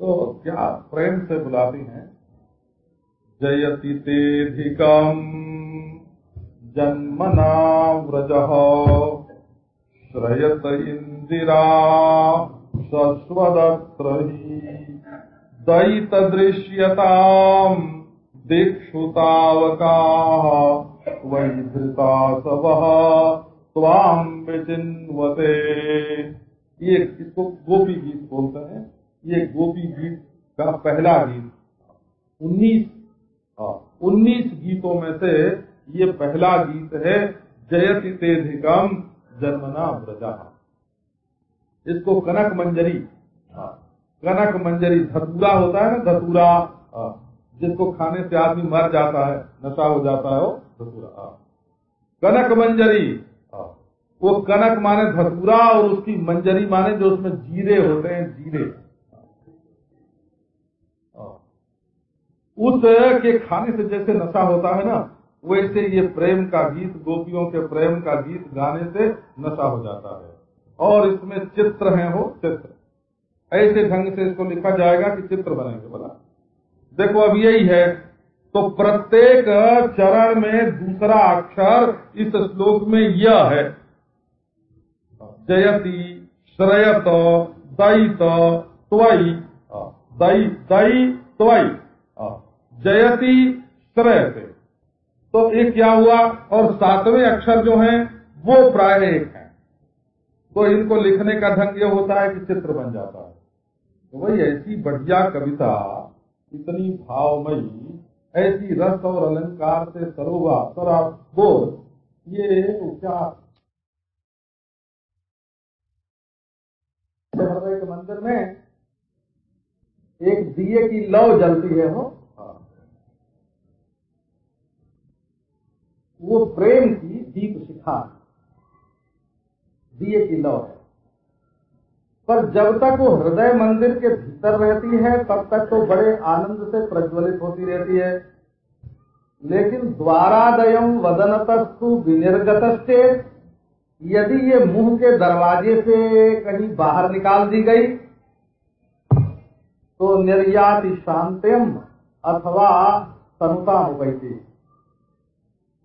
तो क्या प्रेम से बुलाती हैं? जयति तेधिकम जन्मना व्रज। श्रयत इंदिरा सस्वदत्र दयित दृश्यताम दीक्षुतावका वही धृता सब स्वाम विचिन्वते। ये इसको गोपी गीत बोलते हैं। ये गोपी गीत का पहला गीत उन्नीस हाँ, उन्नीस गीतों में से ये पहला गीत है जयति तेधिकम जन्मना ब्रजा इसको कनक मंजरी हाँ, कनक मंजरी धतूरा होता है ना धतूरा हाँ, जिसको खाने से आदमी मर जाता है नशा हो जाता है वो धतूरा कनक मंजरी वो कनक माने धतूरा और उसकी मंजरी माने जो उसमें जीरे होते हैं जीरे। उस के खाने से जैसे नशा होता है ना, वैसे ये प्रेम का गीत, गोपियों के प्रेम का गीत गाने से नशा हो जाता है। और इसमें चित्र हैं वो, चित्र। ऐसे ढंग से इसको लिखा जाएगा कि चित्र बनेंगे बोला। देखो, अब यही है। तो प्रत्येक चरण में दूसरा अक्षर इस श्लोक में यह है। जयति, श्रयत दयित त्वयि। दई दई त्वयि। जयति श्रयते तो ये क्या हुआ? और सातवें अक्षर जो हैं, वो प्राय एक है। तो इनको लिखने का ढंग ये होता है कि चित्र बन जाता है। तो वही ऐसी बढ़िया कविता, इतनी भावमयी, ऐसी रस और अलंकार से सरोवा सरा, बोल, ये क्या? मंदिर में एक दिए की लौ जलती है हो वो प्रेम की दीप शिखा। दिए की लौ है पर जब तक वो हृदय मंदिर के भीतर रहती है, तब तक तो बड़े आनंद से प्रज्वलित होती रहती है। लेकिन द्वारादयम वदनतस्तु विनिर्गत यदि ये मुँह के दरवाजे से कहीं बाहर निकाल दी गई तो निर्यात शांतिम अथवा तनुता हो गई थी।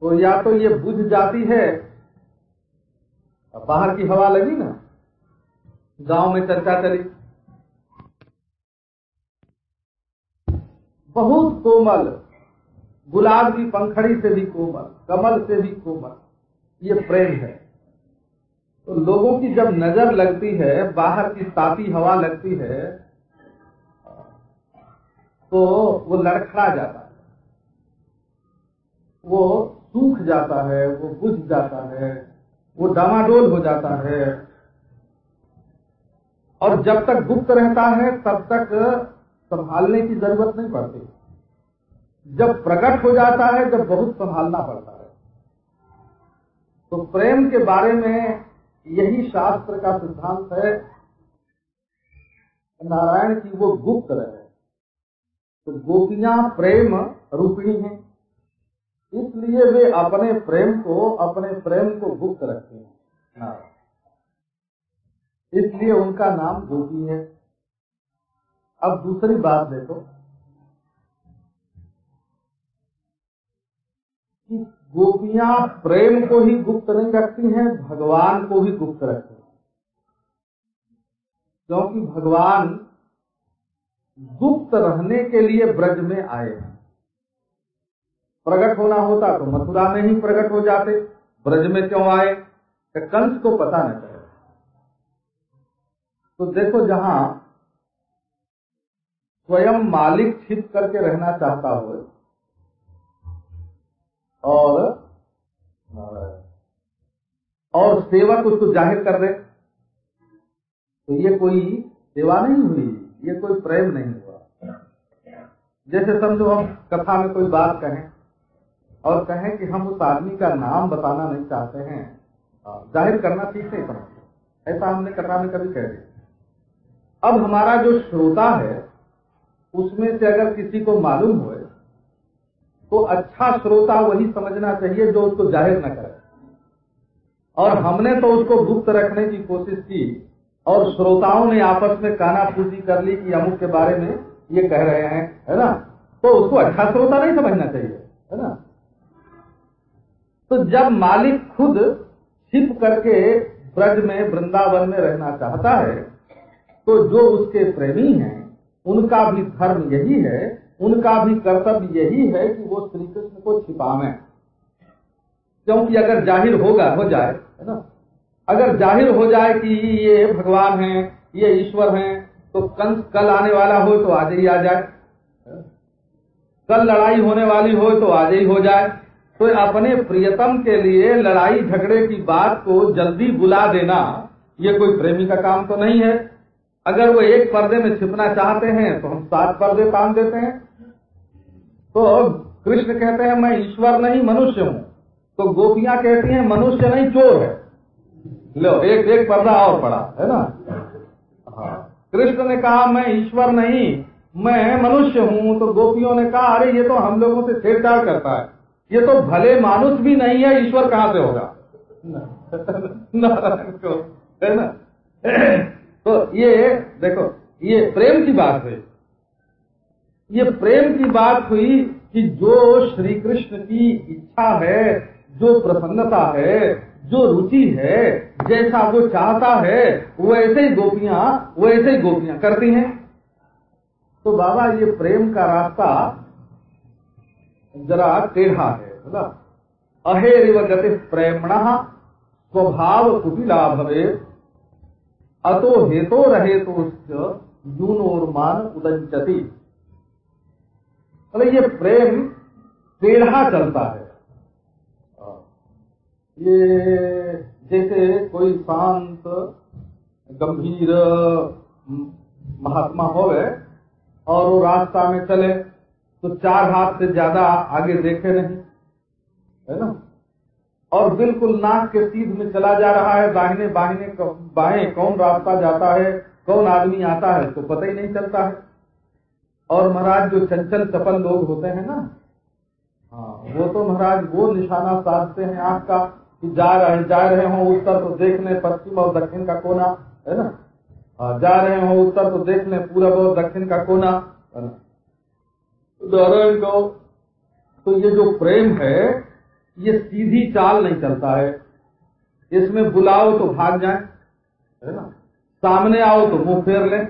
तो या तो ये बुझ जाती है बाहर की हवा लगी ना, गाँव में चर्चा चली। बहुत कोमल, गुलाब की पंखड़ी से भी कोमल, कमल से भी कोमल, ये प्रेम है। तो लोगों की जब नज़र लगती है, बाहर की तापी हवा लगती है तो वो लड़खड़ा जाता है। वो सूख जाता है, वो बुझ जाता है, वो डामाडोल हो जाता है। और जब तक गुप्त रहता है, तब तक संभालने की ज़रूरत नहीं पड़ती। जब प्रकट हो जाता है, जब बहुत संभालना पड़ता है। तो प्रेम के बारे में यही शास्त्र का सिद्धांत है। नारायण की वो गुप्त रहे तो गोपियाँ प्रेम रूपिणी हैं। इसलिए वे अपने प्रेम को, अपने प्रेम को गुप्त रखते हैं। इसलिए उनका नाम गोपी है। अब दूसरी बात देखो। कि गोपियाँ प्रेम को ही गुप्त नहीं रखती हैं, भगवान को ही गुप्त रखती हैं। क्योंकि भगवान गुप्त रहने के लिए ब्रज में आए हैं। प्रकट होना होता तो मथुरा में ही प्रकट हो जाते। ब्रज में क्यों आए? कंस को पता नहीं चले। तो देखो जहाँ स्वयं मालिक छिप करके रहना चाहता हो, और और सेवक उसको ज़ाहिर कर दे तो ये कोई सेवा नहीं हुई, ये कोई प्रेम नहीं हुआ। जैसे समझो हम कथा में कोई बात कहें और कहें कि हम उस आदमी का नाम बताना नहीं चाहते हैं। ज़ाहिर करना ठीक नहीं समझते ऐसा हमने कथा में कभी कह दिया। अब हमारा जो श्रोता है, उसमें से अगर किसी को मालूम हो तो अच्छा श्रोता वही समझना चाहिए जो उसको ज़ाहिर न करे। और हमने तो उसको गुप्त रखने की कोशिश की, और श्रोताओं ने आपस में काना फूसी कर ली कि अमुक के बारे में ये कह रहे हैं, है ना? तो उसको अच्छा श्रोता नहीं समझना चाहिए, है ना? तो जब मालिक खुद छिप करके ब्रज में, वृंदावन में रहना चाहता है तो जो उसके प्रेमी हैं, उनका भी धर्म यही है, उनका भी कर्तव्य यही है कि वो श्री कृष्ण को छिपावे। क्योंकि अगर ज़ाहिर होगा, हो जाए, है ना? अगर ज़ाहिर हो जाए कि ये भगवान हैं, ये ईश्वर हैं तो कंस कल आने वाला हो तो आज ही आ जाए। कल लड़ाई होने वाली हो तो आज ही हो जाए। तो अपने प्रियतम के लिए लड़ाई झगड़े की बात को जल्दी बुला देना, ये कोई प्रेमी का काम तो नहीं है। अगर वो एक पर्दे में छिपना चाहते हैं तो हम सात पर्दे तान देते हैं। तो कृष्ण कहते हैं, मैं ईश्वर नहीं, मनुष्य हूँ। तो गोपियाँ कहती हैं, मनुष्य नहीं, चोर है। लो, एक एक पर्दा और पड़ा, है ना? हाँ। कृष्ण ने कहा, मैं ईश्वर नहीं, मैं मनुष्य हूँ। तो गोपियों ने कहा, अरे, ये तो हम लोगों से छेड़छाड़ करता है। ये तो भले मानुष भी नहीं है, ईश्वर कहाँ से होगा? है ना? तो ये, देखो, ये प्रेम की बात हुई ये प्रेम की बात हुई कि जो श्री कृष्ण की इच्छा है, जो प्रसन्नता है, जो रुचि है, जैसा वो चाहता है वैसे ही गोपियाँ वैसे ही गोपियाँ करती हैं। तो बाबा, ये प्रेम का रास्ता जरा टेढ़ा है मतलब अहेरिव गति प्रेमण, स्वभाव कुटिला भवे अतो हेतो रहे तो यूनोर्मान उदंचती ये प्रेम टेढ़ा चलता है। ये जैसे कोई शांत, गंभीर महात्मा हो और वो रास्ता में चले तो चार हाथ से ज़्यादा आगे देखे नहीं, है ना? और बिल्कुल नाक के सीध में चला जा रहा है दाहिने बाहिने बाएँ कौन रास्ता जाता है, कौन आदमी आता है तो पता ही नहीं चलता है। और महाराज, जो चंचल चपल लोग होते हैं ना हाँ वो तो महाराज, वो निशाना साधते हैं आँख का, कि जा रहे जा रहे हो उत्तर तो देख ले पश्चिम और दक्षिण का कोना, है ना? हाँ जा रहे हो उत्तर तो देख ले पूरब और दक्षिण का कोना, है ना? उदाहरण को तो ये जो प्रेम है, ये सीधी चाल नहीं चलता है। इसमें बुलाओ तो भाग जाए ना? सामने आओ तो मुँह फेर ले,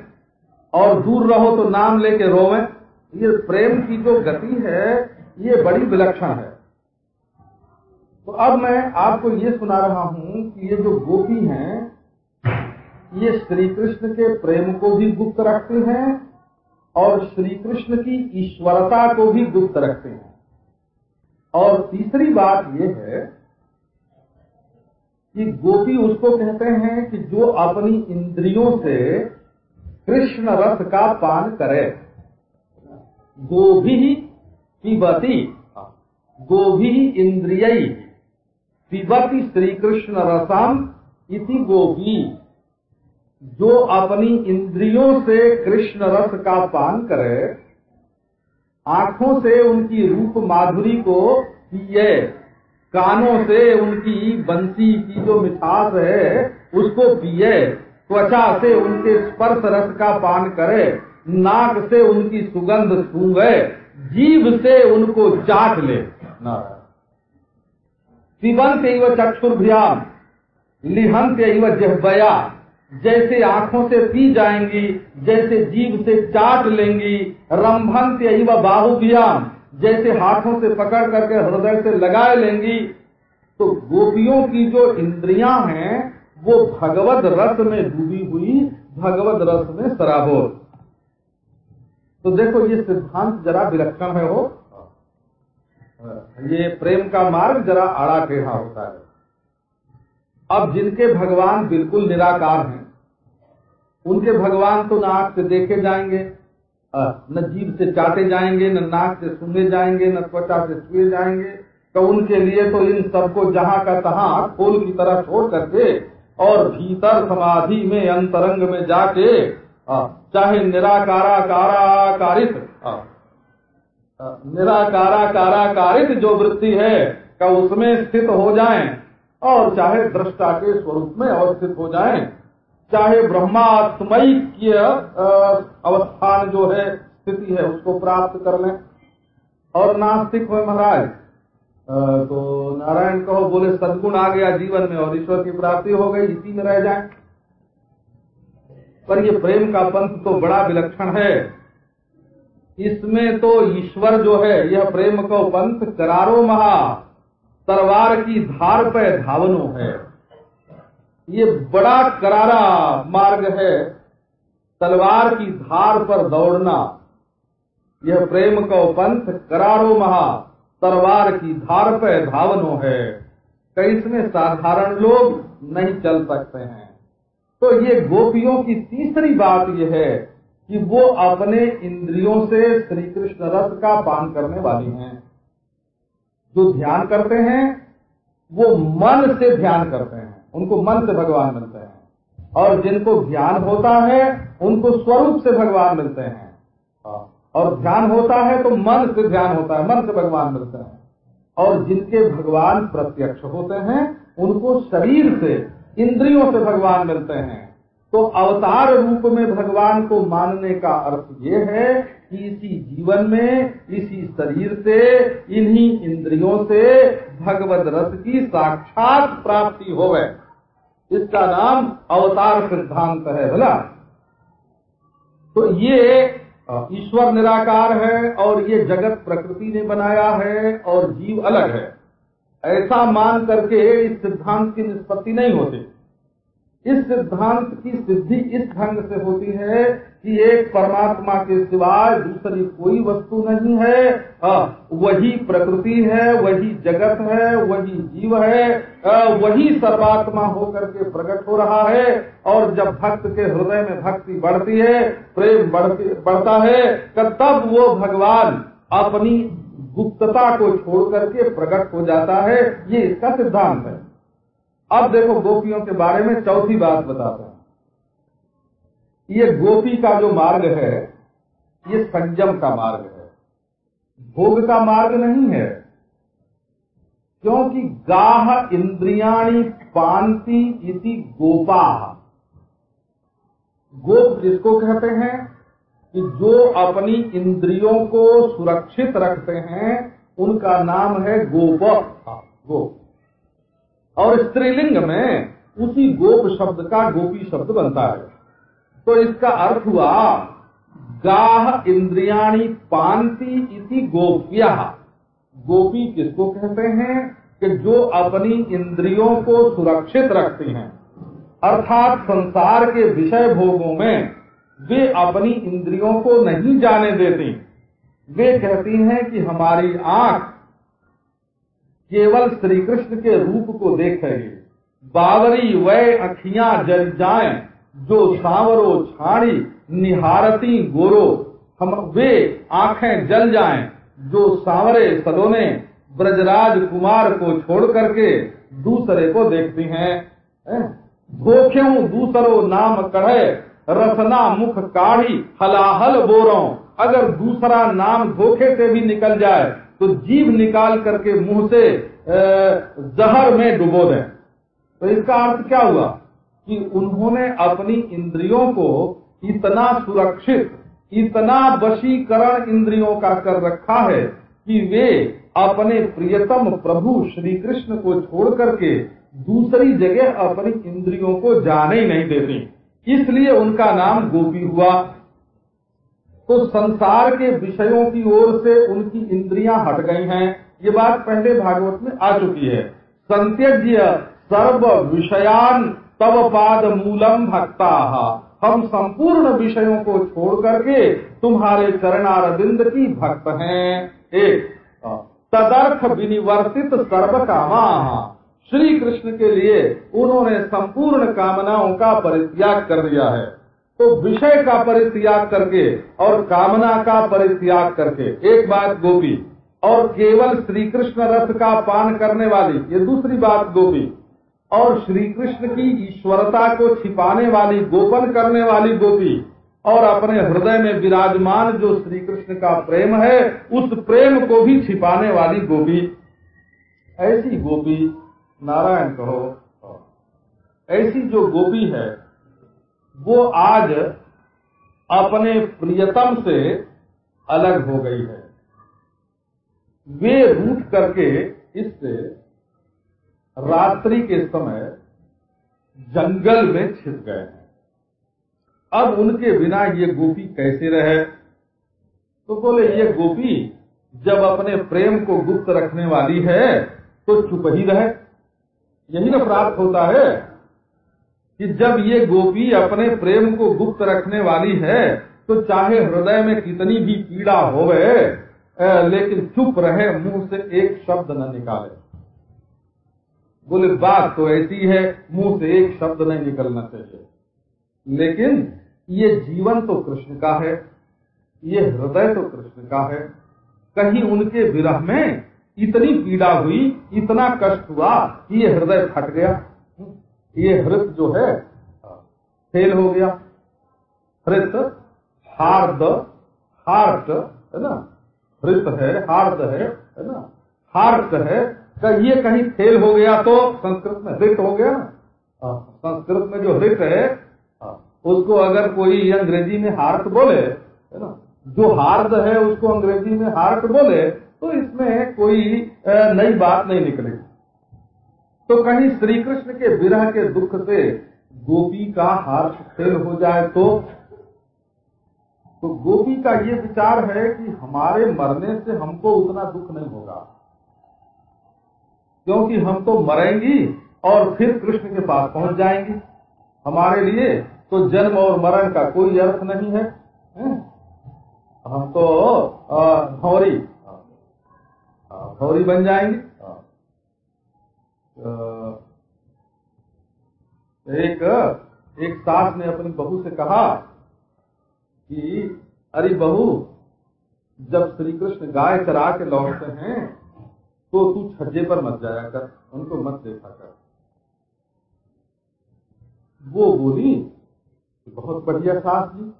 और दूर रहो तो नाम लेके रोवे। ये प्रेम की जो गति है, ये बड़ी विलक्षण है। तो अब मैं आपको ये सुना रहा हूँ कि ये जो गोपी हैं, ये श्री कृष्ण के प्रेम को भी गुप्त रखते हैं और श्री कृष्ण की ईश्वरता को भी गुप्त रखते हैं। और तीसरी बात यह है कि गोपी उसको कहते हैं कि जो अपनी इंद्रियों से कृष्ण रथ का पान करे। गोभी पिबती, गोभी इंद्रिय पिबती श्री कृष्ण रसम इति गोपी जो अपनी इंद्रियों से कृष्ण रस का पान करे, आँखों से उनकी रूप माधुरी को पिए, कानों से उनकी बंसी की जो मिठास है, उसको पिए, त्वचा से उनके स्पर्श रस का पान करे, नाक से उनकी सुगंध सूंघे जीव से उनको चाट ले। पिबंत एवं चक्षुर्भ्याम, लिहंत एवं जहबया जैसे आँखों से पी जाएँगी, जैसे जीव से चाट लेंगी रंभंत एवं बाहुभ्याम जैसे हाथों से पकड़ करके हृदय से लगाए लेंगी तो गोपियों की जो इंद्रियाँ हैं, वो भगवत रस में डूबी हुई, भगवत रस में सराबोर। तो देखो, ये सिद्धांत जरा विलक्षण है, हो। ये प्रेम का मार्ग जरा आड़ा टेढ़ा होता है। अब जिनके भगवान बिल्कुल निराकार हैं, उनके भगवान तो न आँख से देखे जाएँगे न जीव से चाटे जाएँगे, न नाक से सुने जाएँगे, न त्वचा से छुए जाएँगे तो उनके लिए तो इन सबको जहाँ का तहाँ खोल की तरह छोड़ करके और भीतर समाधि में, अंतरंग में जाके चाहे निराकारा कारा कारित निराकारा कारा कारित जो वृत्ति है, का उसमें स्थित हो जाएँ और चाहे दृष्टा के स्वरूप में अवस्थित हो जाएँ, चाहे ब्रह्मात्मय अवस्थान जो है, स्थिति है, उसको प्राप्त कर लें। और नास्तिक हो महाराज तो नारायण कहो, बोले, सदगुण आ गया जीवन में और ईश्वर की प्राप्ति हो गई, इसी में रह जाए। पर ये प्रेम का पंथ तो बड़ा विलक्षण है। इसमें तो ईश्वर जो है, यह प्रेम को पंथ करारो महा। तलवार की धार पे धावनो है। ये बड़ा करारा मार्ग है। तलवार की धार पर दौड़ना। यह प्रेम को पंथ करारो महा तलवार की धार पे धावनो है। कई इसमें साधारण लोग नहीं चल सकते हैं। तो ये गोपियों की तीसरी बात यह है कि वो अपने इंद्रियों से श्री कृष्ण रस का पान करने वाली हैं। जो ध्यान करते हैं, वो मन से ध्यान करते हैं। उनको मन से भगवान मिलते हैं। और जिनको ज्ञान होता है, उनको स्वरूप से भगवान मिलते हैं। और ध्यान होता है तो मन से ध्यान होता है, मन से भगवान मिलते हैं। और जिनके भगवान प्रत्यक्ष होते हैं, उनको शरीर से, इंद्रियों से भगवान मिलते हैं। तो अवतार रूप में भगवान को मानने का अर्थ ये है कि इसी जीवन में, इसी शरीर से, इन्हीं इंद्रियों से भगवत रस की साक्षात प्राप्ति हो गए इसका नाम अवतार सिद्धांत है बोला तो ये ईश्वर निराकार है और ये जगत प्रकृति ने बनाया है और जीव अलग है। ऐसा मान करके इस सिद्धांत की निष्पत्ति नहीं होती। इस सिद्धांत की सिद्धि इस ढंग से होती है कि एक परमात्मा के सिवाय दूसरी कोई वस्तु नहीं है। आ, वही प्रकृति है वही जगत है वही जीव है आ, वही सर्वात्मा होकर के प्रकट हो रहा है और जब भक्त के हृदय में भक्ति बढ़ती है प्रेम बढ़ता है तब वो भगवान अपनी गुप्तता को छोड़ करके प्रकट हो जाता है। ये इसका सिद्धांत है। अब देखो गोपियों के बारे में चौथी बात बताते हैं। ये गोपी का जो मार्ग है, ये संयम का मार्ग है। भोग का मार्ग नहीं है, क्योंकि गाह इंद्रियाणी पांति इति गोपा। गोप जिसको कहते हैं? कि जो अपनी इंद्रियों को सुरक्षित रखते हैं, उनका नाम है गोप। गोप। और स्त्रीलिंग में उसी गोप शब्द का गोपी शब्द बनता है। तो इसका अर्थ हुआ, गाह इंद्रियाणी पांति इति गोपिया। गोपी किसको कहते हैं? कि जो अपनी इंद्रियों को सुरक्षित रखती हैं। अर्थात संसार के विषय भोगों में वे अपनी इंद्रियों को नहीं जाने देती। वे कहती हैं कि हमारी आँख केवल श्री कृष्ण के रूप को देखेंगे बावरी वह अखियाँ जल जाए, जो सांवरो छाड़ी निहारती गोरो। हम वे आँखें जल जाएँ, जो सांवरे सलोने ब्रजराज कुमार को छोड़ करके दूसरे को देखती हैं। धोखे दूसरो नाम कढ़े, रसना मुख काढ़ी, हलाहल बोरो। अगर दूसरा नाम धोखे से भी निकल जाए तो जीव निकाल करके मुँह से जहर में डुबो दें। तो इसका अर्थ क्या हुआ? कि उन्होंने अपनी इंद्रियों को इतना सुरक्षित, इतना वशीकरण इंद्रियों का कर रखा है कि वे अपने प्रियतम प्रभु श्री कृष्ण को छोड़ करके दूसरी जगह अपनी इंद्रियों को जाने ही नहीं देती। इसलिए उनका नाम गोपी हुआ। तो संसार के विषयों की ओर से उनकी इंद्रियाँ हट गई हैं। ये बात पहले भागवत में आ चुकी है। संत्यज्य सर्व विषयान तव पाद मूलम भक्ता। हम संपूर्ण विषयों को छोड़ करके तुम्हारे चरणारविंद की भक्त हैं। एक, तदर्थ विनिवर्तित सर्व कामा श्री कृष्ण के लिए उन्होंने संपूर्ण कामनाओं का परित्याग कर दिया है। तो विषय का परित्याग करके और कामना का परित्याग करके, एक बात गोपी, और केवल श्री कृष्ण रथ का पान करने वाली, ये दूसरी बात गोपी, और श्री कृष्ण की ईश्वरता को छिपाने वाली, गोपन करने वाली गोपी, और अपने हृदय में विराजमान जो श्री कृष्ण का प्रेम है, उस प्रेम को भी छिपाने वाली गोपी। ऐसी गोपी, नारायण कहो। ऐसी जो गोपी है वो आज अपने प्रियतम से अलग हो गई है। वे रूट करके इससे रात्रि के समय जंगल में छिप गए हैं। अब उनके बिना ये गोपी कैसे रहे? तो बोले, ये गोपी जब अपने प्रेम को गुप्त रखने वाली है तो चुप ही रहे। यही ना प्राप्त होता है कि जब ये गोपी अपने प्रेम को गुप्त रखने वाली है तो चाहे हृदय में कितनी भी पीड़ा होवे लेकिन चुप रहे, मुँह से एक शब्द न निकाले। बोले, बात तो ऐसी है, मुँह से एक शब्द नहीं निकलना चाहिए। लेकिन ये जीवन तो कृष्ण का है, ये हृदय तो कृष्ण का है। कहीं उनके विरह में इतनी पीड़ा हुई, इतना कष्ट हुआ कि ये हृदय फट गया। ये हृत जो है, फेल हो गया। हृत, हार्द, हार्ट, है ना? हृत है, हार्द है है ना? हार्ट है ये कहीं फेल हो गया तो संस्कृत में हृत हो गया ना। संस्कृत में जो हृत है, उसको अगर कोई अंग्रेज़ी में हार्ट बोले, है ना? जो हार्द है, उसको अंग्रेज़ी में हार्ट बोले तो इसमें कोई नई बात नहीं निकलेगी। तो कहीं श्री कृष्ण के विरह के दुख से गोपी का हार्ट फेल हो जाए तो? तो गोपी का ये विचार है कि हमारे मरने से हमको उतना दुख नहीं होगा। क्योंकि हम तो मरेंगी और फिर कृष्ण के पास पहुँच जाएँगी। हमारे लिए तो जन्म और मरण का कोई अर्थ नहीं है, है? हम तो भौरी भौरी बन जाएँगे। एक एक सास ने अपनी बहू से कहा कि, अरे बहू, जब श्री कृष्ण गाय चरा के लौटते हैं तो तू छज्जे पर मत जाया कर, उनको मत देखा कर वो बोली, बहुत बढ़िया सास जी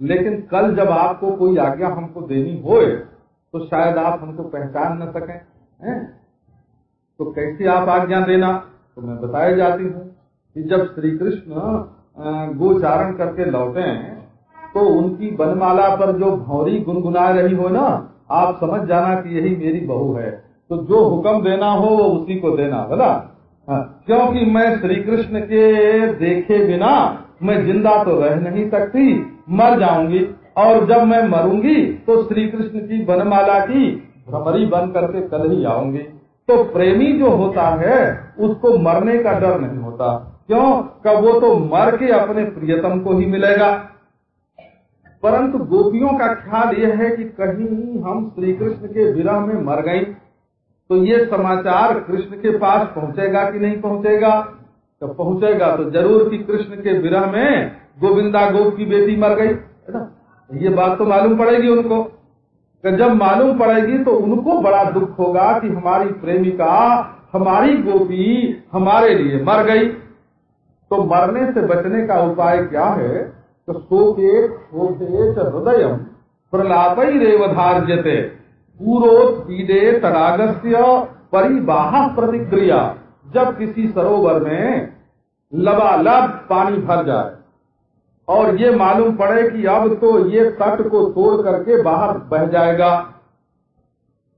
लेकिन कल जब आपको कोई आज्ञा हमको देनी होए तो शायद आप हमको पहचान न सकें, हैं? तो कैसे आप आज्ञा देना? तो मैं बताया जाती हूँ कि जब श्री कृष्ण गोचारण करके लौटे तो उनकी बनमाला पर जो भौरी गुनगुना रही हो ना, आप समझ जाना कि यही मेरी बहू है। तो जो हुक्म देना हो, वो उसी को देना बोला क्योंकि मैं श्री कृष्ण के देखे बिना मैं ज़िंदा तो रह नहीं सकती, मर जाऊँगी। और जब मैं मरूँगी तो श्री कृष्ण की बनमाला की भ्रमरी बन करके कल ही आऊँगी। तो प्रेमी जो होता है, उसको मरने का डर नहीं होता। क्यों? कब वो तो मर के अपने प्रियतम को ही मिलेगा। परंतु गोपियों का ख्याल यह है कि कहीं हम श्री कृष्ण के विरह में मर गई। तो ये समाचार कृष्ण के पास पहुंचेगा कि नहीं पहुंचेगा? तो पहुंचेगा तो ज़रूर कि कृष्ण के विरह में गोविंदा गोप की बेटी मर गई। है ना? ये बात तो मालूम पड़ेगी उनको। कि जब मालूम पड़ेगी तो उनको बड़ा दुख होगा कि हमारी प्रेमिका, हमारी गोपी हमारे लिए मर गई। तो मरने से बचने का उपाय क्या है? तो शोके शोभेत हृदय प्रलापैरेवधार्यते पूरोत्पीडे तड़ागस्य परिवाह प्रतिक्रिया। जब किसी सरोवर में लबालब पानी भर जाए और ये मालूम पड़े कि अब तो ये तट को तोड़ करके बाहर बह जाएगा।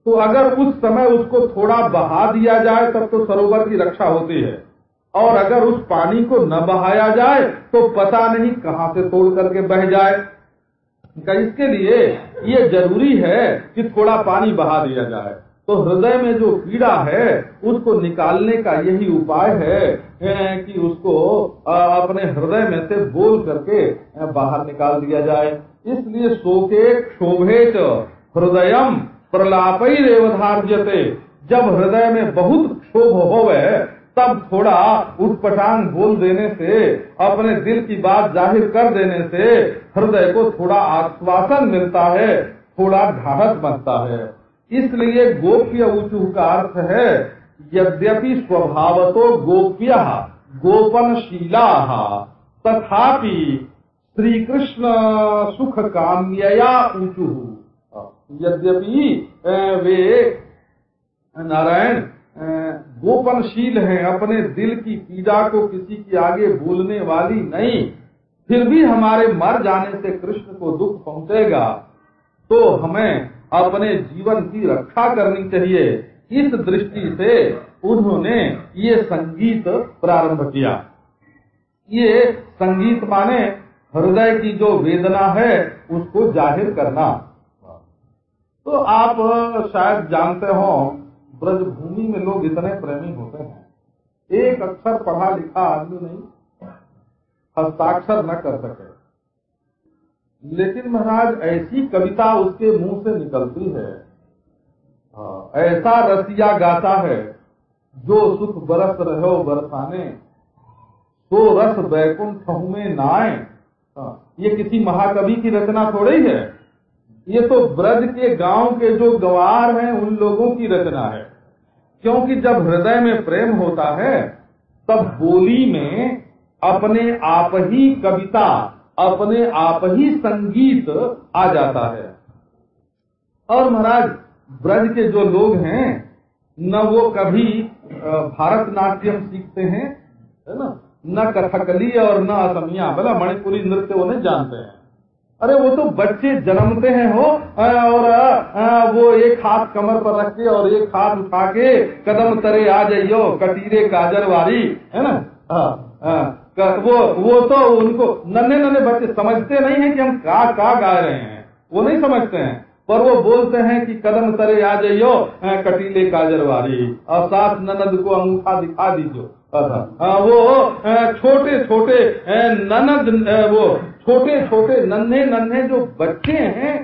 तो अगर उस समय उसको थोड़ा बहा दिया जाए, तब तो सरोवर की रक्षा होती है। और अगर उस पानी को न बहाया जाए तो पता नहीं कहाँ से तोड़ करके बह जाए। इसके लिए ये ज़रूरी है कि थोड़ा पानी बहा दिया जाए। तो हृदय में जो पीड़ा है, उसको निकालने का यही उपाय है कि उसको अपने हृदय में से बोल करके बाहर निकाल दिया जाए। इसलिए शोके क्षोभेच हृदयम प्रलापई रेवधार्यते जब हृदय में बहुत क्षोभ होवे, तब थोड़ा उठपटांग बोल देने से, अपने दिल की बात ज़ाहिर कर देने से, हृदय को थोड़ा आश्वासन मिलता है, थोड़ा ढाढ़स बनता है। इसलिए गोप्य ऊचू का अर्थ है, यद्यपि स्वभाव तो गोप्य, गोपनशीला, तथापि श्री कृष्ण सुख काम्यया ऊचु। यद्यपि वे, नारायण गोपनशील हैं, अपने दिल की पीड़ा को किसी के आगे बोलने वाली नहीं, फिर भी हमारे मर जाने से कृष्ण को दुख पहुंचेगा तो हमें अपने जीवन की रक्षा करनी चाहिए। इस दृष्टि से उन्होंने ये संगीत प्रारंभ किया। ये संगीत माने हृदय की जो वेदना है, उसको ज़ाहिर करना। तो आप शायद जानते हो, ब्रजभूमि में लोग इतने प्रेमी होते हैं। एक अक्षर पढ़ा लिखा आदमी नहीं, हस्ताक्षर न कर सके। लेकिन महाराज ऐसी कविता उसके मुँह से निकलती है। हाँ, ऐसा रसिया गाता है जो सुख बरस रहे बरसाने तो रस बैकुंठ में नाए हाँ, ये किसी महाकवि की रचना थोड़ी है। ये तो ब्रज के गाँव के जो गवार हैं उन लोगों की रचना है। क्योंकि जब हृदय में प्रेम होता है तब बोली में अपने आप ही कविता अपने आप ही संगीत आ जाता है। और महाराज ब्रज के जो लोग हैं न वो कभी भारत नाट्यम सीखते हैं है ना? न कथकली और न असमिया बोला मणिपुरी नृत्य वो नहीं जानते हैं। अरे वो तो बच्चे जन्मते हैं हो और वो एक हाथ कमर पर रख के और एक हाथ उठा के कदम तरे आ जाइयो कटीरे काजर वाली है ना? आ, आ, वो वो तो उनको नन्हे नन्हे बच्चे समझते नहीं है कि हम का का गा रहे हैं। वो नहीं समझते हैं। पर वो बोलते हैं कि कदम तरे आ जाइयो कटीले काजर वाली और सास ननद को अंगूठा दिखा दीजो वो छोटे छोटे ननद वो, छोटे छोटे, नन्हे नन्हे जो बच्चे हैं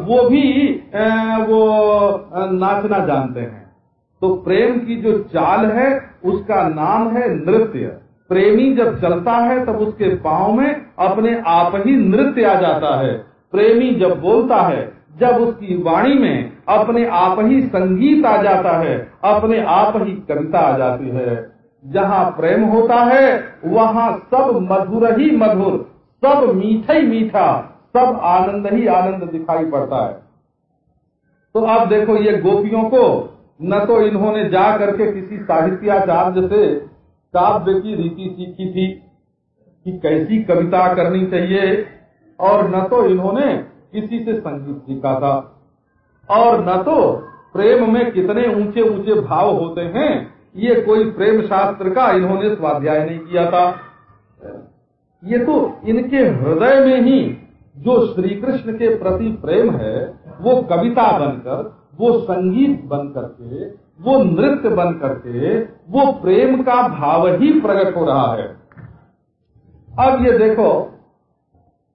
वो भी वो नाचना जानते हैं। तो प्रेम की जो चाल है, उसका नाम है नृत्य। प्रेमी जब चलता है, तब उसके पाँव में अपने आप ही नृत्य आ जाता है। प्रेमी जब बोलता है, जब उसकी वाणी में अपने आप ही संगीत आ जाता है, अपने आप ही कविता आ जाती है। जहाँ प्रेम होता है, वहाँ सब मधुर ही मधुर, सब मीठा ही मीठा, सब आनंद ही आनंद दिखाई पड़ता है। तो अब देखो ये गोपियों को, न तो इन्होंने जा करके किसी साहित्याचार्य से काव्य की रीति सीखी थी कि कैसी कविता करनी चाहिए, और न तो इन्होंने किसी से संगीत सीखा था। और न तो प्रेम में कितने ऊँचे ऊँचे भाव होते हैं, ये कोई प्रेम शास्त्र का इन्होंने स्वाध्याय नहीं किया था। ये तो इनके हृदय में ही जो श्री कृष्ण के प्रति प्रेम है, वो कविता बनकर, वो संगीत बन करके वो नृत्य बन करके वो प्रेम का भाव ही प्रकट हो रहा है। अब ये देखो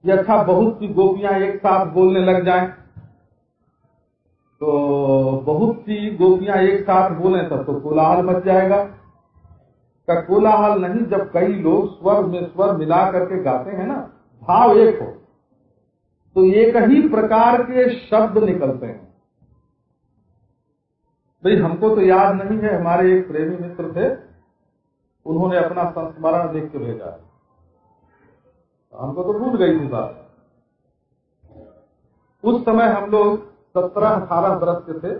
ये अच्छा बहुत सी गोपियाँ एक साथ बोलने लग जाएँ। तो बहुत सी गोपियाँ एक साथ बोले तब तो कोलाहल मच जाएगा। का कोलाहल नहीं, जब कई लोग स्वर में स्वर मिला करके गाते हैं ना, भाव एक हो तो एक ही प्रकार के शब्द निकलते हैं। भाई, हमको तो याद नहीं है, हमारे एक प्रेमी मित्र थे, उन्होंने अपना संस्मरण देख के भेजा हमको तो भूल गई थी बात। उस समय हम लोग सत्रह, अठारह बरस के थे,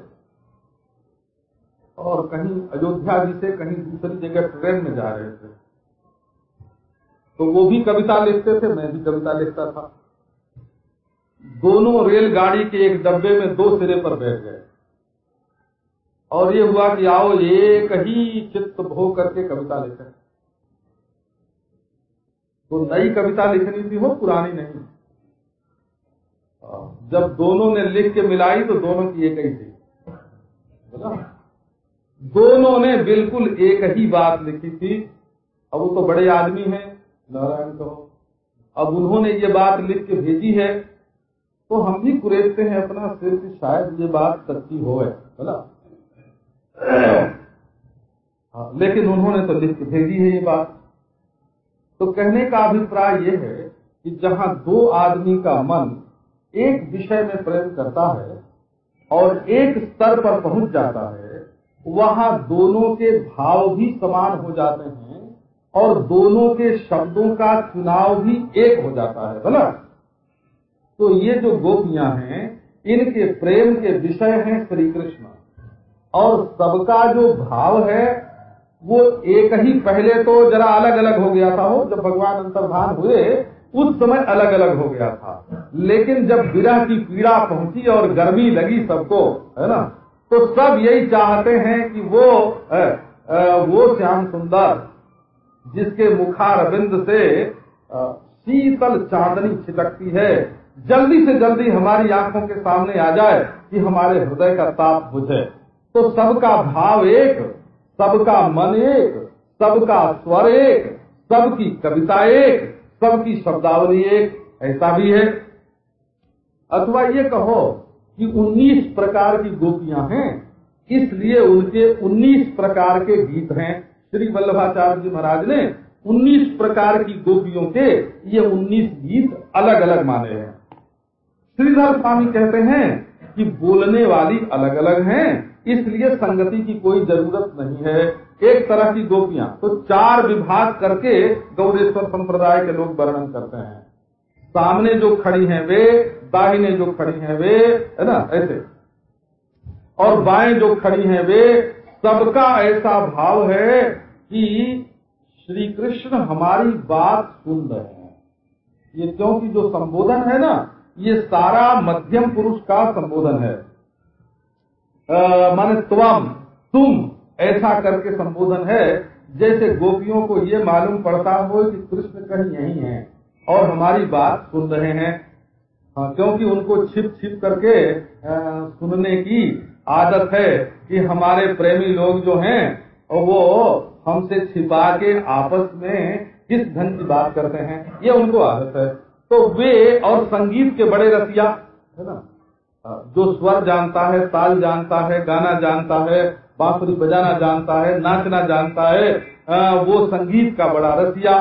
और कहीं अयोध्या जी से कहीं दूसरी जगह ट्रेन में जा रहे थे। तो वो भी कविता लिखते थे, मैं भी कविता लिखता था। दोनों रेलगाड़ी के एक डब्बे में दो सिरे पर बैठ गए। और ये हुआ कि आओ एक ही चित्त भो करके कविता लिखे। तो नई कविता लिखनी थी हो पुरानी नहीं जब दोनों ने लिख के मिलाई तो दोनों की एक ही थी। दोनों ने बिल्कुल एक ही बात लिखी थी। अब वो तो बड़े आदमी हैं नारायण कहो। अब उन्होंने ये बात लिख के भेजी है तो हम भी कुरेदते हैं अपना सिर की शायद ये बात सच्ची हो है। हाँ, लेकिन उन्होंने तो लिख भेजी है ये बात। तो कहने का अभिप्राय ये है कि जहाँ दो आदमी का मन एक विषय में प्रेम करता है और एक स्तर पर पहुँच जाता है, वहाँ दोनों के भाव भी समान हो जाते हैं और दोनों के शब्दों का चुनाव भी एक हो जाता है बोला तो ये जो गोपियाँ हैं, इनके प्रेम के विषय हैं श्री कृष्ण। और सबका जो भाव है वो एक ही पहले तो जरा अलग अलग हो गया था हो जब भगवान अंतर्धान हुए उस समय अलग अलग हो गया था। लेकिन जब विरह की पीड़ा पहुँची और गर्मी लगी सबको है ना तो सब यही चाहते हैं कि वो आ, आ, वो श्याम सुंदर जिसके मुखारविंद से आ, शीतल चांदनी छिटकती है जल्दी से जल्दी हमारी आँखों के सामने आ जाए कि हमारे हृदय का ताप बुझे। तो सबका भाव एक, सबका मन एक, सबका स्वर एक, सबकी कविता एक, सबकी शब्दावली एक, ऐसा भी है। अथवा ये कहो कि 19 प्रकार की गोपियाँ हैं, इसलिए उनके 19 प्रकार के गीत हैं। श्री वल्लभाचार्य जी महाराज ने 19 प्रकार की गोपियों के ये 19 गीत अलग अलग माने हैं। श्रीधर स्वामी कहते हैं कि बोलने वाली अलग अलग हैं इसलिए संगति की कोई ज़रूरत नहीं है। एक तरह की गोपियाँ तो चार विभाग करके गौरेश्वर संप्रदाय के लोग वर्णन करते हैं। सामने जो खड़ी हैं वे, दाहिने जो खड़ी हैं वे, है ना, ऐसे। और बाएँ जो खड़ी हैं वे, सबका ऐसा भाव है कि श्री कृष्ण हमारी बात सुन रहे हैं। ये क्योंकि जो संबोधन है ना, ये सारा मध्यम पुरुष का संबोधन है। माने त्वम तुम ऐसा करके संबोधन है जैसे गोपियों को ये मालूम पड़ता हो कि कृष्ण कहीं यही है और हमारी बात सुन रहे हैं। हाँ, क्योंकि उनको छिप छिप करके सुनने की आदत है कि हमारे प्रेमी लोग जो हैं वो हमसे छिपा के आपस में किस ढंग की बात करते हैं ये उनको आदत है। तो वे और संगीत के बड़े रसिया है ना? जो स्वर जानता है, ताल जानता है, गाना जानता है, बांसुरी बजाना जानता है, नाचना जानता है वो संगीत का बड़ा रसिया।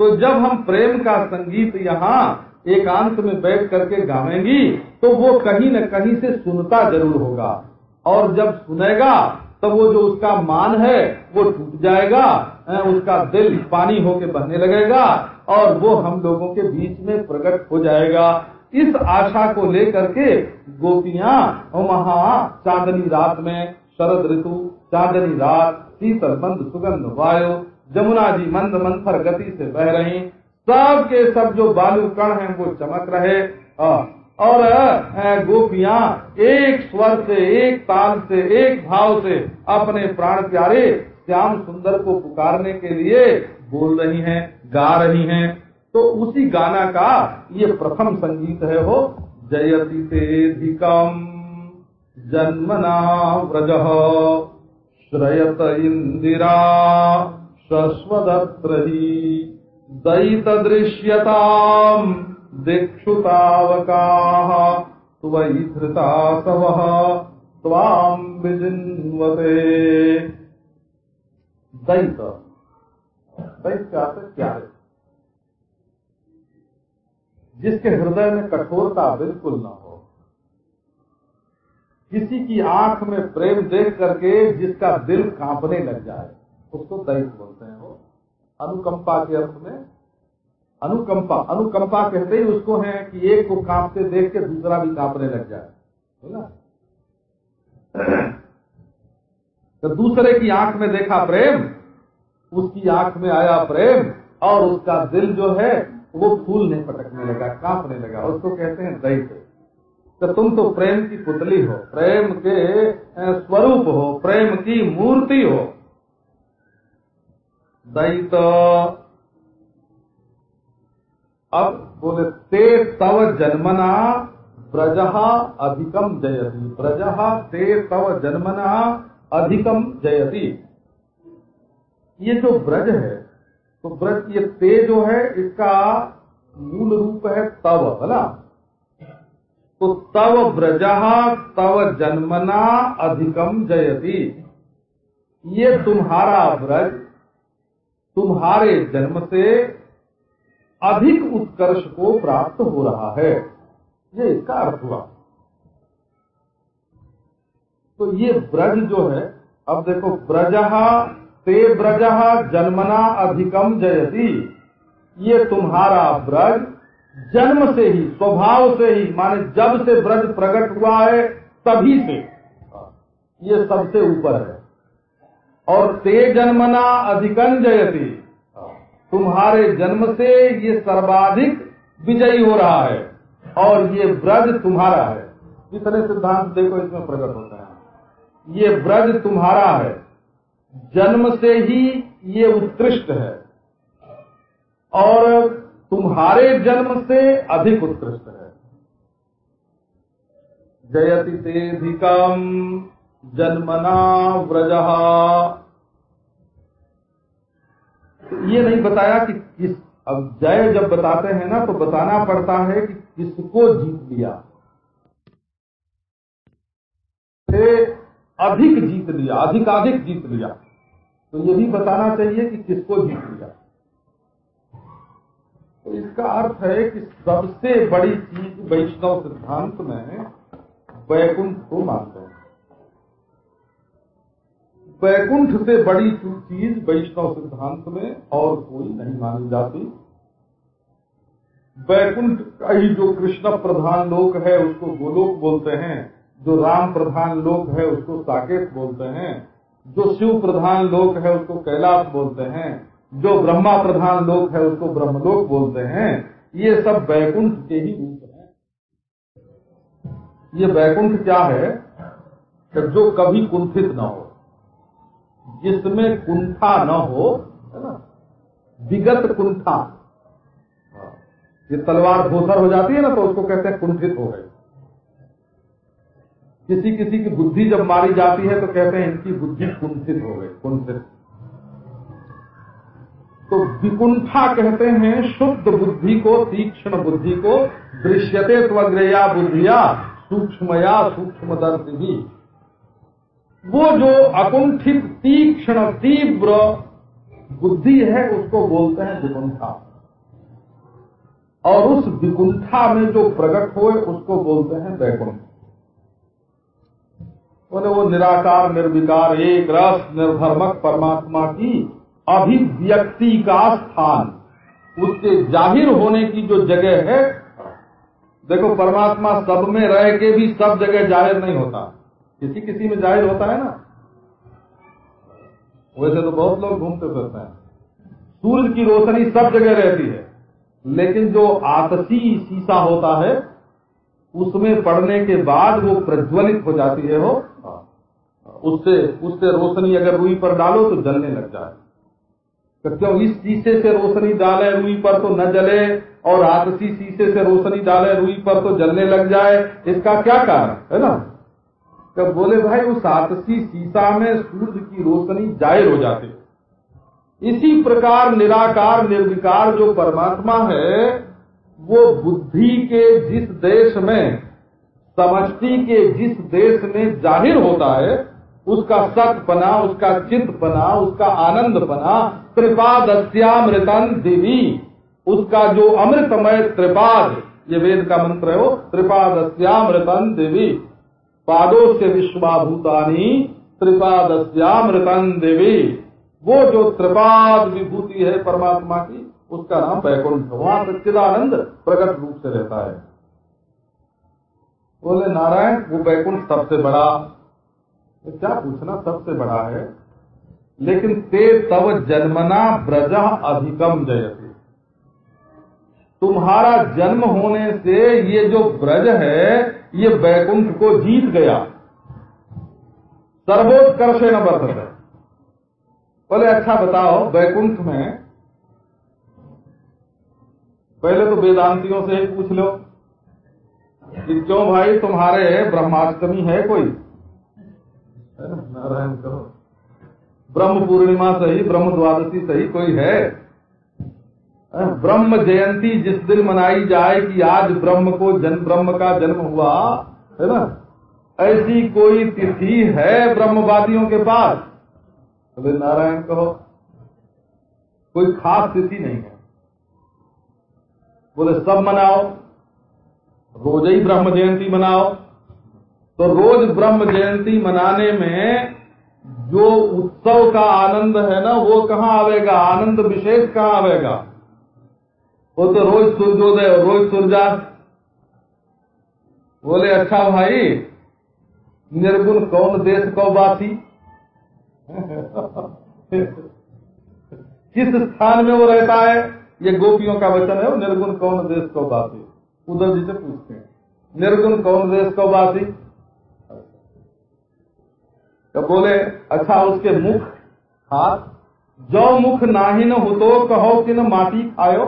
तो जब हम प्रेम का संगीत यहाँ एकांत में बैठ करके गावेंगी तो वो कहीं न कहीं से सुनता ज़रूर होगा। और जब सुनेगा तब वो जो उसका मान है, वो टूट जाएगा उसका दिल पानी होके बहने लगेगा, और वो हम लोगों के बीच में प्रकट हो जाएगा। इस आशा को लेकर के गोपियाँ वहाँ चांदनी रात में शरद ऋतु, चांदनी रात, शीतल मंद सुगंध वायु, जमुना जी मंद मंथर गति से बह रही। सब के सब जो बालू कण हैं, वो चमक रहे। और गोपियाँ एक स्वर से, एक ताल से, एक भाव से अपने प्राण प्यारे श्याम सुंदर को पुकारने के लिए बोल रही हैं, गा रही हैं। तो उसी गाना का ये प्रथम संगीत है हो जयति तेधिकम जन्मना व्रज, श्रयत इंदिरा शश्वदत्र दयित दृश्यता दिक्षुतावका धृता सव त्वाम विजिन्वते। दैत। दैत क्या प्यारे जिसके हृदय में कठोरता बिल्कुल न हो। किसी की आँख में प्रेम देख करके जिसका दिल कांपने लग जाए, उसको दैत बोलते हैं वो। अनुकंपा के अर्थ में, अनुकंपा अनुकंपा कहते ही उसको है कि एक को कांपते देख के दूसरा भी कांपने लग जाए। बोला तो दूसरे की आँख में देखा प्रेम, उसकी आँख में आया प्रेम, और उसका दिल जो है वो फूलने पटकने लगा, कांपने लगा, उसको कहते हैं दैत तो तुम तो प्रेम की पुतली हो, प्रेम के स्वरूप हो, प्रेम की मूर्ति हो। दैत अब बोले, ते तव जन्मना ब्रजहा अधिकम जयती। ब्रजहा ते तव जन्मना अधिकम जयती। ये जो ब्रज है तो ब्रज ये ते जो है, इसका मूल रूप है तव, है ना? तो तव ब्रज तव जन्मना अधिकम जयती। ये तुम्हारा ब्रज तुम्हारे जन्म से अधिक उत्कर्ष को प्राप्त हो रहा है। ये इसका अर्थ हुआ। तो ये ब्रज जो है, अब देखो ब्रजहा ते ब्रज जन्मना अधिकम जयती। ये तुम्हारा ब्रज जन्म से ही, स्वभाव से ही, माने जब से ब्रज प्रकट हुआ है, तभी से। ये सबसे ऊपर है। और ते जन्मना अधिकम जयती। तुम्हारे जन्म से ये सर्वाधिक विजयी हो रहा है। और ये ब्रज तुम्हारा है। कितने सिद्धांत देखो, इसमें प्रकट होता है। ये ब्रज तुम्हारा है। जन्म से ही ये उत्कृष्ट है। और तुम्हारे जन्म से अधिक उत्कृष्ट है। जयति तेधिकम जन्मना व्रजहा ये नहीं बताया कि किस, अब जय जब बताते हैं ना तो बताना पड़ता है कि किसको जीत लिया। अधिक जीत लिया, अधिकाधिक जीत लिया। तो ये भी बताना चाहिए कि किसको जीत लिया तो इसका अर्थ है कि सबसे बड़ी चीज़ वैष्णव सिद्धांत में वैकुंठ को मानते हैं। वैकुंठ से बड़ी चीज़ वैष्णव सिद्धांत में और कोई नहीं मानी जाती। वैकुंठ का ही जो कृष्ण प्रधान लोक है, उसको गोलोक बोलते हैं, जो राम प्रधान लोक है, उसको साकेत बोलते हैं। जो शिव प्रधान लोक है उसको कैलाश बोलते हैं, जो ब्रह्मा प्रधान लोक है उसको ब्रह्मलोक बोलते हैं, ये सब वैकुंठ के ही रूप हैं। ये वैकुंठ क्या है कि जो कभी कुंठित न हो, जिसमें कुंठा न हो, है ना? विगत कुंठा। ये तलवार घोसर हो जाती है ना तो उसको कहते हैं कुंठित हो गए किसी किसी की बुद्धि जब मारी जाती है तो कहते हैं इनकी बुद्धि कुंठित हो गई, कुंठित। तो विकुंठा कहते हैं शुद्ध बुद्धि को, तीक्ष्ण बुद्धि को, दृश्यते त्वग्रया बुद्धिया, सूक्ष्मया सूक्ष्म दर्शी वो जो अकुंठित, तीक्ष्ण, तीव्र बुद्धि है, उसको बोलते हैं विकुंठा। और उस विकुंठा में जो प्रकट हुए, उसको बोलते हैं वैकुंठ। बोले वो निराकार, निर्विकार, एक रस, निर्भरमक परमात्मा की अभिव्यक्ति का स्थान, उसके ज़ाहिर होने की जो जगह है। देखो, परमात्मा सब में रह के भी सब जगह ज़ाहिर नहीं होता। किसी किसी में ज़ाहिर होता है ना। वैसे तो बहुत लोग घूमते फिरते हैं। सूर्य की रोशनी सब जगह रहती है, लेकिन जो आतसी शीशा होता है उसमें पड़ने के बाद वो प्रज्वलित हो जाती है वो। उससे उससे रोशनी अगर रुई पर डालो तो जलने लग जाए। तो क्यों? इस शीशे से रोशनी डाले रुई पर तो न जले और आतसी शीशे से रोशनी डाले रुई पर तो जलने लग जाए। इसका क्या कारण? है ना? तो बोले, भाई, उस आतसी शीशा में सूर्य की रोशनी ज़ाहिर हो जाती इसी प्रकार निराकार निर्विकार जो परमात्मा है वो बुद्धि के जिस देश में, समष्टि के जिस देश में ज़ाहिर होता है, उसका सत बना, उसका चित्त बना, उसका आनंदपना त्रिपादस्यामृतन देवी। उसका जो अमृतमय त्रिपाद ये वेद का मंत्र है वो त्रिपादस्यामृतन देवी। पादों से विश्वाभूतानी त्रिपादस्यामृतन देवी। वो जो त्रिपाद विभूति है परमात्मा की उसका नाम वैकुंठ। वहाँ सच्चिदानंद प्रकट रूप से रहता है। बोले, नारायण, वो वैकुंठ सबसे बड़ा तो क्या पूछना, सबसे बड़ा है? लेकिन ते तव जन्मना ब्रज अधिकम जयते। तुम्हारा जन्म होने से ये जो ब्रज है, ये बैकुंठ को जीत गया। सर्वोत्कर्ष न बोले अच्छा बताओ बैकुंठ में पहले तो वेदांतियों से ही पूछ लो कि क्यों भाई तुम्हारे ब्रह्माष्टमी है कोई? नारायण करो। ब्रह्म पूर्णिमा सही ब्रह्म द्वादशी सही कोई है? ब्रह्म जयंती जिस दिन मनाई जाए कि आज ब्रह्म को जन्म ब्रह्म का जन्म हुआ है ना? ऐसी कोई तिथि है ब्रह्मवादियों के पास? अरे नारायण कहो कोई खास तिथि नहीं है। बोले, सब मनाओ। रोज ही ब्रह्म जयंती मनाओ। तो रोज ब्रह्म जयंती मनाने में जो उत्सव का आनंद है ना, वो कहाँ आवेगा? आनंद विशेष कहाँ आवेगा? वो तो रोज सूर्योदय, रोज सूर्यास्त। बोले अच्छा भाई, निर्गुण कौन देश कौ बासी किस स्थान में वो रहता है? ये गोपियों का वचन है निर्गुण कौन देश को बासी उद्धव जी से पूछते हैं। निर्गुण कौन देश को बासी तो बोले अच्छा उसके मुख हाथ जो मुख नाही न हो तो कहो कि न माटी खायो?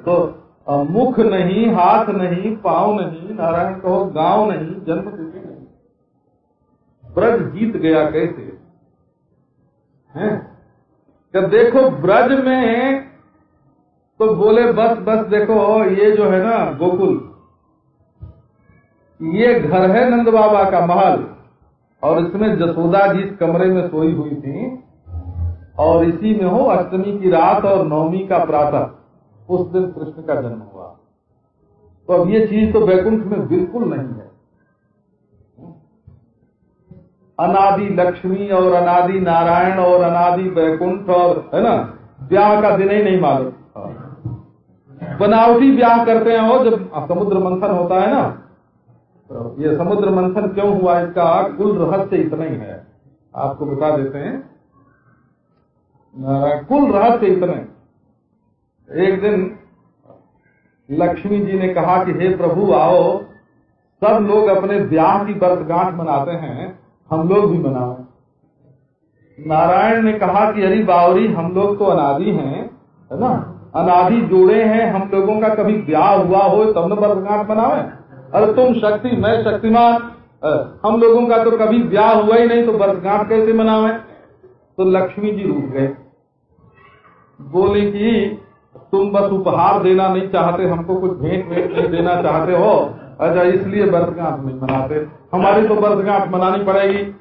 तो मुख नहीं, हाथ नहीं, पाँव नहीं, नारायण कहो, गाँव नहीं जन्म नहीं ब्रज जीत गया कैसे? हैं? जब देखो ब्रज में तो बोले, बस बस, देखो, ये जो है ना, गोकुल, ये घर है नंद बाबा का महल, और इसमें जसोदा जी इस कमरे में सोई हुई थी, और इसी में हो अष्टमी की रात और नवमी का प्रातः, उस दिन कृष्ण का जन्म हुआ। तो अब ये चीज़ तो वैकुंठ में बिल्कुल नहीं है। अनादि लक्ष्मी और अनादि नारायण और अनादि वैकुंठ और, है ना? ब्याह का दिन ही नहीं मालूम। बनावटी ब्याह करते हैं वो जब समुद्र मंथन होता है ना तो ये समुद्र मंथन क्यों हुआ इसका कुल रहस्य इतना ही है। आपको बता देते हैं। कुल रहस्य इतने। एक दिन लक्ष्मी जी ने कहा कि, हे प्रभु, आओ। सब लोग अपने ब्याह की वर्षगांठ मनाते हैं। हम लोग भी मनाओ नारायण ने कहा कि अरे बावरी, हम लोग तो अनादि हैं, है ना? अनादि जोड़े हैं, हम लोगों का कभी ब्याह हुआ हो, तब न वर्षगांठ मनावे अरे तुम शक्ति, मैं शक्तिमान हम लोगों का तो कभी ब्याह हुआ ही नहीं तो वर्षगांठ कैसे मनावे? तो लक्ष्मी जी रूठ गए। बोले कि तुम बस उपहार देना नहीं चाहते, हमको कुछ भेंट भेंट देना चाहते हो। अच्छा इसलिए वर्षगांठ नहीं मनाते। हमारी तो वर्षगांठ मनानी पड़ेगी।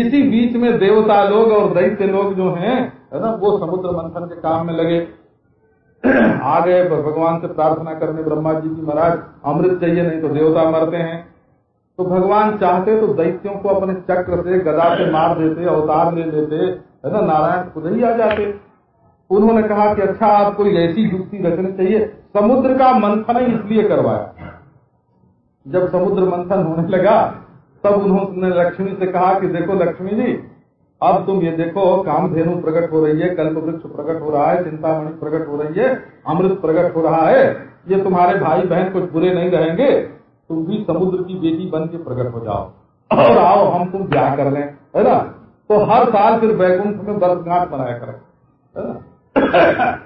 इसी बीच में देवता लोग और दैत्य लोग जो हैं, है ना, वो समुद्र मंथन के काम में लगे। आ गए भगवान से प्रार्थना करने ब्रह्मा जी की महाराज, अमृत चाहिए, नहीं तो देवता मरते हैं। तो भगवान चाहते तो दैत्यों को अपने चक्र से गदा से मार देते, अवतार ले लेते, है ना, नारायण खुद ही आ जाते। उन्होंने कहा कि अच्छा आप कोई ऐसी युक्ति रचनी चाहिए। समुद्र का मंथन इसलिए करवाया। जब समुद्र मंथन होने लगा, तब उन्होंने लक्ष्मी से कहा कि देखो लक्ष्मी जी, अब तुम ये देखो, कामधेनु प्रकट हो रही है कल्प वृक्ष प्रकट हो रहा है, चिंतामणि प्रकट हो रही है, अमृत प्रकट हो रहा है। ये तुम्हारे भाई बहन कुछ बुरे नहीं रहेंगे। तुम भी समुद्र की बेटी बन के प्रकट हो जाओ। और आओ, हम तुम ब्याह कर लें, है ना? तो हर साल फिर बैकुंठ में बर्फगांठ बनाया करें, है ना?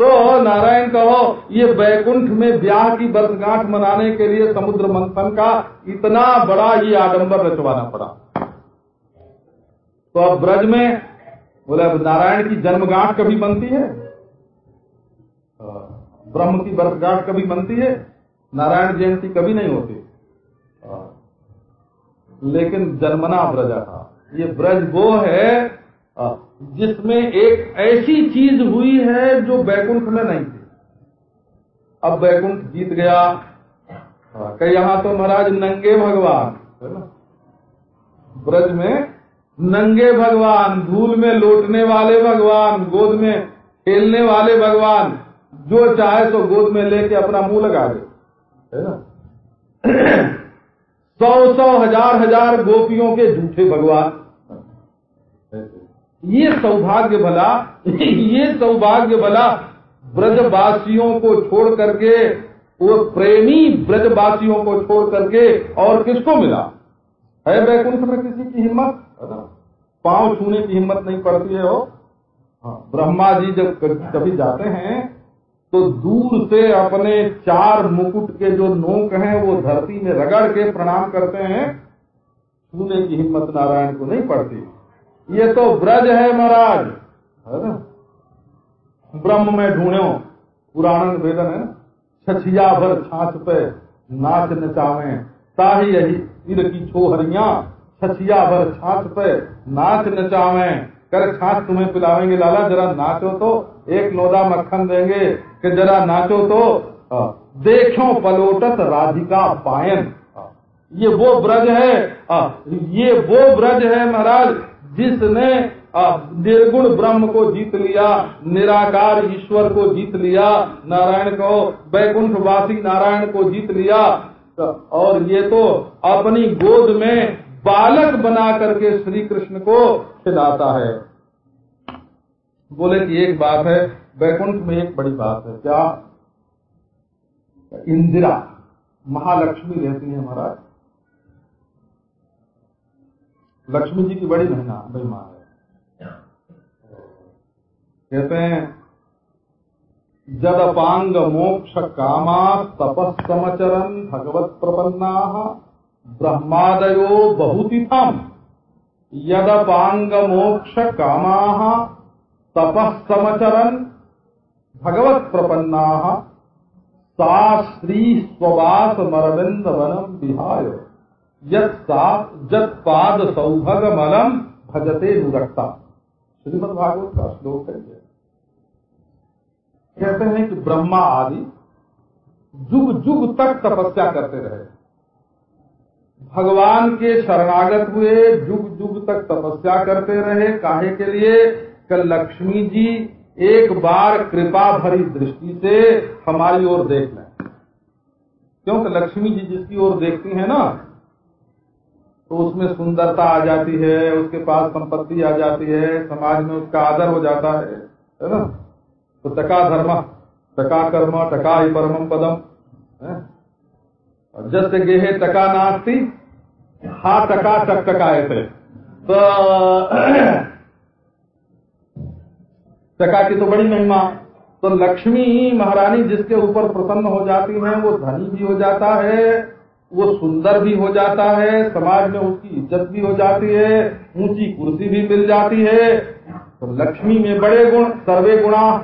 तो नारायण कहो, ये बैकुंठ में ब्याह की वर्षगांठ मनाने के लिए समुद्र मंथन का इतना बड़ा ये आडंबर रचवाना पड़ा। तो अब ब्रज में, बोले नारायण की जन्मगांठ कभी बनती है? ब्रह्म की वर्षगांठ कभी बनती है? नारायण जयंती कभी नहीं होती। लेकिन जन्मना ब्रजा था। ये ब्रज वो है जिसमें एक ऐसी चीज़ हुई है जो बैकुंठ में नहीं थी। अब बैकुंठ जीत गया। हाँ, कई यहाँ तो महाराज नंगे भगवान है ना? ब्रज में नंगे भगवान धूल में लौटने वाले भगवान गोद में खेलने वाले भगवान जो चाहे तो गोद में लेके अपना मुँह लगा दे सौ सौ हज़ार हज़ार गोपियों के झूठे भगवान। ये सौभाग्य भला ये सौभाग्य भला ब्रजवासियों को छोड़ करके वो प्रेमी ब्रजवासियों को छोड़ करके और किसको मिला? है वैकुंठ में किसी की हिम्मत? पाँव छूने की हिम्मत नहीं पड़ती है वो हाँ, ब्रह्मा जी जब कभी जाते हैं तो दूर से अपने चार मुकुट के जो नोक हैं वो धरती में रगड़ के प्रणाम करते हैं। छूने की हिम्मत नारायण को नहीं पड़ती। ये तो ब्रज है महाराज। है ना? ब्रह्म में ढूंढो। पुराण वेदन है छछिया भर छाछ पे नाच नचावे। ताही यही सिर की छोहरिया छछिया भर छाछ पे नाच नचावे। कर छाछ तुम्हें पिलावेंगे लाला, जरा नाचो तो। एक लोदा मक्खन देंगे कि जरा नाचो तो। देखो पलोटत राधिका पायन। ये वो ब्रज है। ये वो ब्रज है महाराज। जिसने निर्गुण ब्रह्म को जीत लिया, निराकार ईश्वर को जीत लिया, नारायण को बैकुंठ वासी नारायण को जीत लिया तो और ये तो अपनी गोद में बालक बना करके श्री कृष्ण को खिलाता है। बोले कि एक बात है बैकुंठ में एक बड़ी बात है, क्या? इंदिरा, महालक्ष्मी रहती है महाराज। लक्ष्मी जी की बड़ी महिमा महिमा है। कहते हैं जद जदपांग मोक्ष कामा तपस्तमचरन भगवत प्रपन्ना ब्रह्मादयो बहुतिथम यदपांग मोक्ष कामा तपस्तमचरन भगवत प्रपन्ना। सा श्री स्ववास मरविंद वनम विहाय। जत पाद सौभग मलम भजते नुरक्ता। श्रीमद भागवत का श्लोक है कहते हैं कि ब्रह्मा आदि जुग जुग तक तपस्या करते रहे। भगवान के शरणागत हुए, जुग जुग तक तपस्या करते रहे। काहे के लिए? कल लक्ष्मी जी एक बार कृपा भरी दृष्टि से हमारी ओर देख लें। क्योंकि लक्ष्मी जी जिसकी ओर देखती है ना तो उसमें सुंदरता आ जाती है, उसके पास संपत्ति आ जाती है, समाज में उसका आदर हो जाता है है ना? तो टका धर्म, टका कर्म, टका ही परम पदम जस गेहे टका नास्ती, हा टका टक टकाए थे। तो टका की तो बड़ी महिमा। तो लक्ष्मी महारानी जिसके ऊपर प्रसन्न हो जाती है, वो धनी भी हो जाता है वो सुंदर भी हो जाता है, समाज में उसकी इज़्ज़त भी हो जाती है, ऊँची कुर्सी भी मिल जाती है। तो लक्ष्मी में बड़े गुण, सर्वे गुणा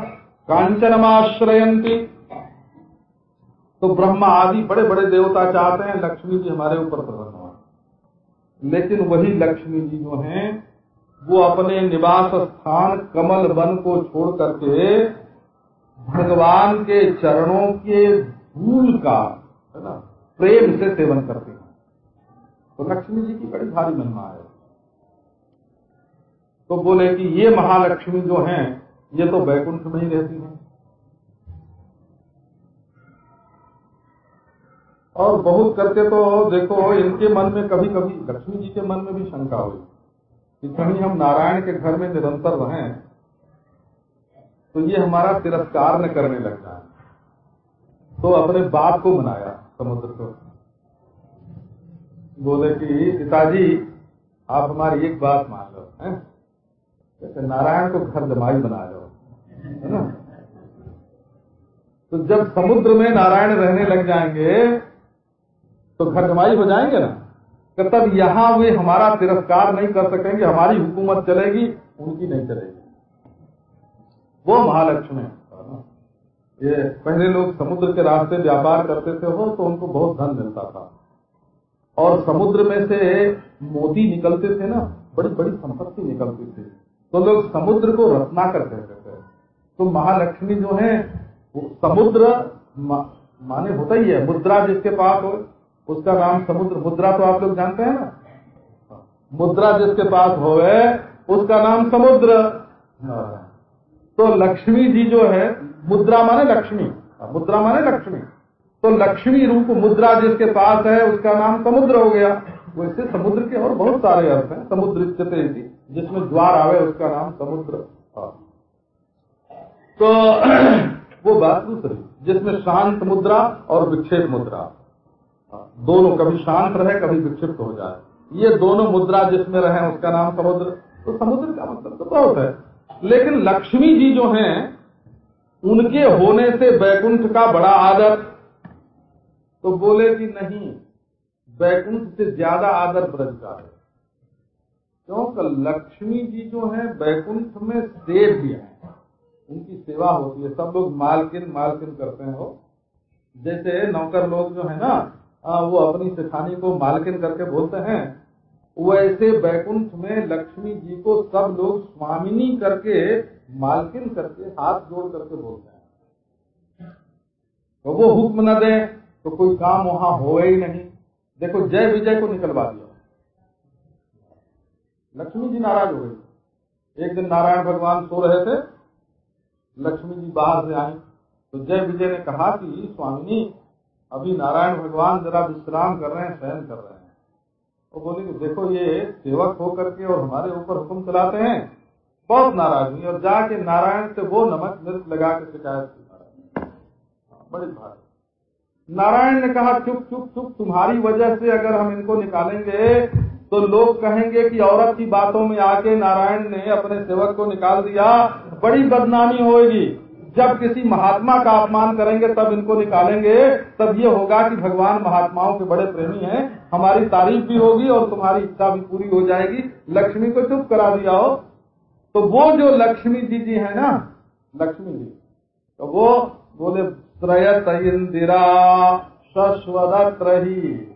कांचनमाश्रयंती तो ब्रह्मा आदि बड़े बड़े देवता चाहते हैं, लक्ष्मी जी हमारे ऊपर प्रसन्न हो। लेकिन वही लक्ष्मी जी जो हैं, वो अपने निवास स्थान कमल वन को छोड़ करके भगवान के चरणों के धूल का, है ना प्रेम से सेवन करते हैं। तो लक्ष्मी जी की बड़ी भारी महिमा है। तो बोले कि ये महालक्ष्मी जो हैं, ये तो बैकुंठ में ही रहती हैं। और बहुत करके तो देखो, इनके मन में कभी कभी लक्ष्मी जी के मन में भी शंका हुई कि कहीं हम नारायण के घर में निरंतर रहें तो ये हमारा तिरस्कार न करने लग जाए। तो अपने बाप को मनाया। समुद्र को। बोले कि, पिताजी, आप हमारी एक बात मान लो, है? नारायण को घर जमाई बना लो, है ना? तो जब समुद्र में नारायण रहने लग जाएँगे तो घर जमाई हो जाएँगे ना? कि तब यहाँ वे हमारा तिरस्कार नहीं कर सकेंगे, हमारी हुकूमत चलेगी, उनकी नहीं चलेगी। वो महालक्ष्मी। ये पहले लोग समुद्र के रास्ते व्यापार करते थे हो तो उनको बहुत धन मिलता था। और समुद्र में से मोती निकलते थे ना बड़ी बड़ी संपत्ति निकलती थी। तो लोग समुद्र को रत्नाकर कहते थे। तो महालक्ष्मी जो है वो समुद्र मा, माने होता ही है मुद्रा जिसके पास हो उसका नाम समुद्र मुद्रा तो आप लोग जानते हैं ना? मुद्रा जिसके पास हो उसका नाम समुद्र। तो लक्ष्मी जी जो है, मुद्रा माने लक्ष्मी। मुद्रा माने लक्ष्मी। तो लक्ष्मी रूप मुद्रा जिसके पास है, उसका नाम समुद्र हो गया। वैसे समुद्र के और बहुत सारे अर्थ हैं। समुद्र जिसमें द्वार आवे, उसका नाम समुद्र। तो वो बात दूसरी। जिसमें शांत मुद्रा और विक्षेप मुद्रा। दोनों कभी शांत रहे, कभी विक्षिप्त हो जाए। ये दोनों मुद्रा जिसमें रहे उसका नाम समुद्र। तो समुद्र का मतलब तो बहुत है। लेकिन लक्ष्मी जी जो हैं, उनके होने से बैकुंठ का बड़ा आदर। तो बोले कि नहीं बैकुंठ से ज़्यादा आदर ब्रज का है। क्योंकि लक्ष्मी जी जो है बैकुंठ में सेव भी है। उनकी सेवा होती है। सब लोग मालकिन मालकिन करते हैं हो जैसे नौकर लोग जो है ना वो अपनी सिखानी को मालकिन करके बोलते हैं। वैसे बैकुंठ में लक्ष्मी जी को सब लोग स्वामिनी करके, मालकिन करके, हाथ जोड़ करके बोलते हैं। तो वो हुक्म न दे तो कोई काम वहाँ हो ही नहीं। देखो, जय विजय को निकलवा दिया। लक्ष्मी जी नाराज़ हो गई। एक दिन नारायण भगवान सो रहे थे। लक्ष्मी जी बाहर से आई। तो जय विजय ने कहा कि, स्वामिनी, अभी नारायण भगवान जरा विश्राम कर रहे हैं शयन कर रहे हैं। वो बोले कि देखो ये सेवक होकर के और हमारे ऊपर हुक्म चलाते हैं। बहुत नाराज़ हुई और जाके नारायण से वो नमक मिर्च लगा के शिकायत की हाँ, बड़ी बात नारायण ने कहा चुप चुप चुप तुम्हारी वजह से अगर हम इनको निकालेंगे तो लोग कहेंगे कि औरत की बातों में आके नारायण ने अपने सेवक को निकाल दिया। बड़ी बदनामी होगी जब किसी महात्मा का अपमान करेंगे, तब इनको निकालेंगे, तब ये होगा कि भगवान महात्माओं के बड़े प्रेमी हैं। हमारी तारीफ़ भी होगी और तुम्हारी इच्छा भी पूरी हो जाएगी। लक्ष्मी को चुप करा दिया हो। तो वो जो लक्ष्मी जी जी है ना, लक्ष्मी जी तो वो बोले त्रयत इंदिरा शश्वदत रही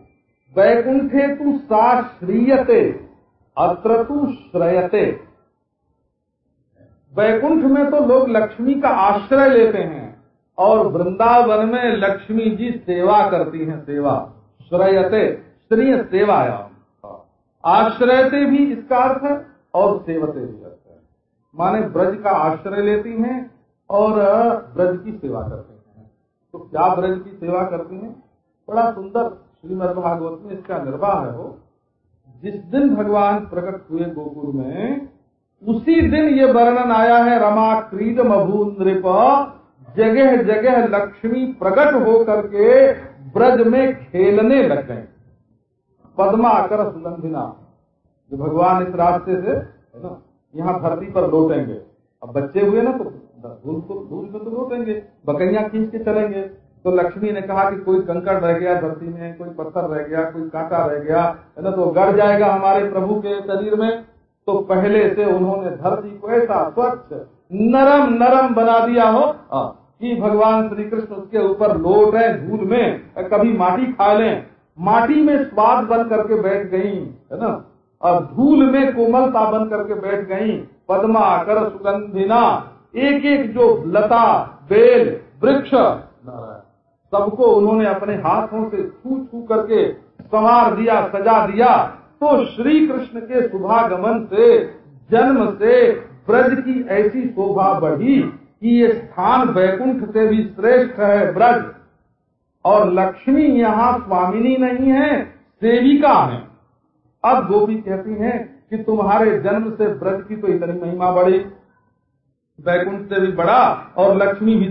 वैकुंठे तू सा श्रीयते अत्र तू श्रयते। वैकुंठ में तो लोग लक्ष्मी का आश्रय लेते हैं और वृंदावन में लक्ष्मी जी सेवा करती हैं, सेवा। श्रयते स्त्रीय सेवायाम। आश्रयते भी इसका अर्थ है और सेवते भी अर्थ है। माने ब्रज का आश्रय लेती हैं और ब्रज की सेवा करती हैं। तो क्या ब्रज की सेवा करती हैं? बड़ा सुंदर श्रीमद भागवत में इसका निर्वाह है हो जिस दिन भगवान प्रकट हुए गोकुल में उसी दिन ये वर्णन आया है, रमा क्रीड मभू नृप, जगह जगह लक्ष्मी प्रकट हो करके ब्रज में खेलने लग गए। पद्मा कर सुगंधिना। जो भगवान इस रास्ते से यहाँ धरती पर लौटेंगे। अब बच्चे हुए ना तो धूल तो धूल में तो लौटेंगे, बकरियाँ खींच के चलेंगे। तो लक्ष्मी ने कहा कि कोई कंकड़ रह गया धरती में, कोई पत्थर रह गया, कोई कांटा रह गया, है ना तो गड़ जाएगा हमारे प्रभु के शरीर में। तो पहले से उन्होंने धरती को ऐसा स्वच्छ, नरम नरम बना दिया हो कि भगवान श्री कृष्ण उसके ऊपर लोट रहे धूल में, कभी माटी खा लें। माटी में स्वाद बन करके बैठ गई, है ना? और धूल में कोमलता बन करके बैठ गई, पद्मा कर सुगंधिना एक एक जो लता, बेल, वृक्ष सबको उन्होंने अपने हाथों से छू छू करके संवार दिया, सजा दिया। तो श्री कृष्ण के शुभागमन से, जन्म से ब्रज की ऐसी शोभा बढ़ी कि ये स्थान वैकुंठ से भी श्रेष्ठ है ब्रज। और लक्ष्मी यहाँ स्वामिनी नहीं है, सेविका है। अब गोपी कहती हैं कि तुम्हारे जन्म से ब्रज की तो इतनी महिमा बढ़ी, वैकुंठ से भी बड़ा और लक्ष्मी भी